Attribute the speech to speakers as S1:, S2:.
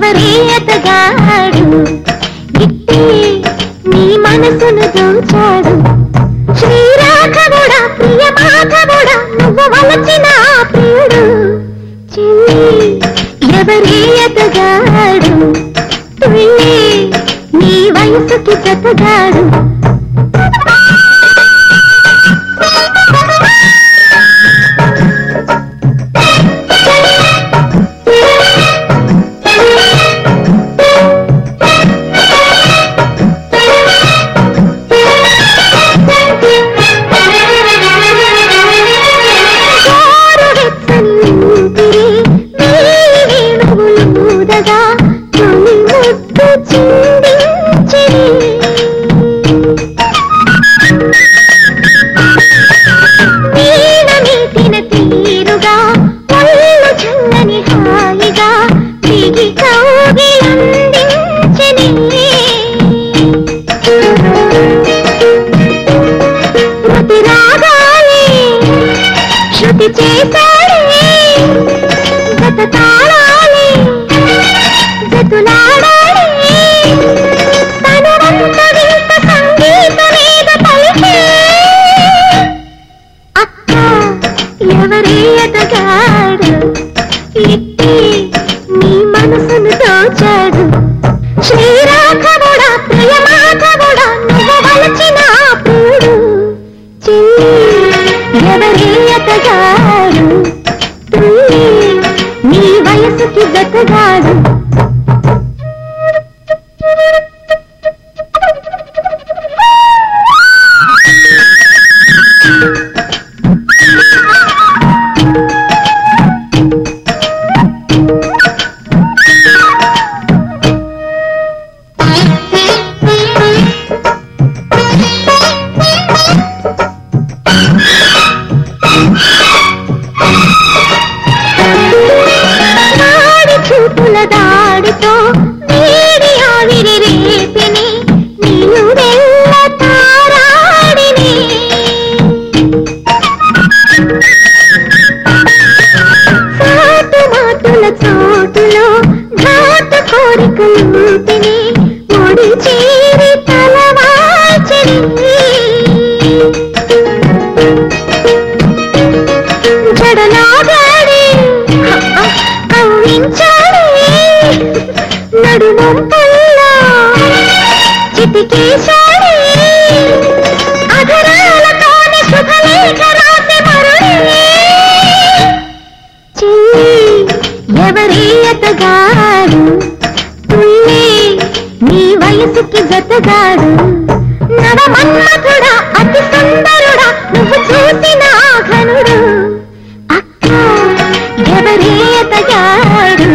S1: ఎవరి ఎతగాడు ఇట్టి నీ మనసును దోచాడు. శ్రీరాఘవుడా ప్రియ మాధవుడా నువ్వు వలచిన ప్రియుడు. చెల్లి ఎవరి ఎతగాడు నీ వయసుకి బ్రతగాడు ఎవరే ఎదగాడు ఇట్టి నీ మనసును దోచాడు. శ్రీరాఘవుడా ప్రియమాధవుడా నువ్వు వలచిన పూడు చెల్లి ఎదగాడు నీ వయసుకి let's ఎవరి ఎతగాడు పుల్లి నీ వయసుకి గతగాడు నవమన్మథుడా అతి సుందరుడా నువ్వు చూసిన ఘనుడు. అక్క ఎవరి ఎతగాడు